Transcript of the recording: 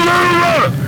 Hallelujah!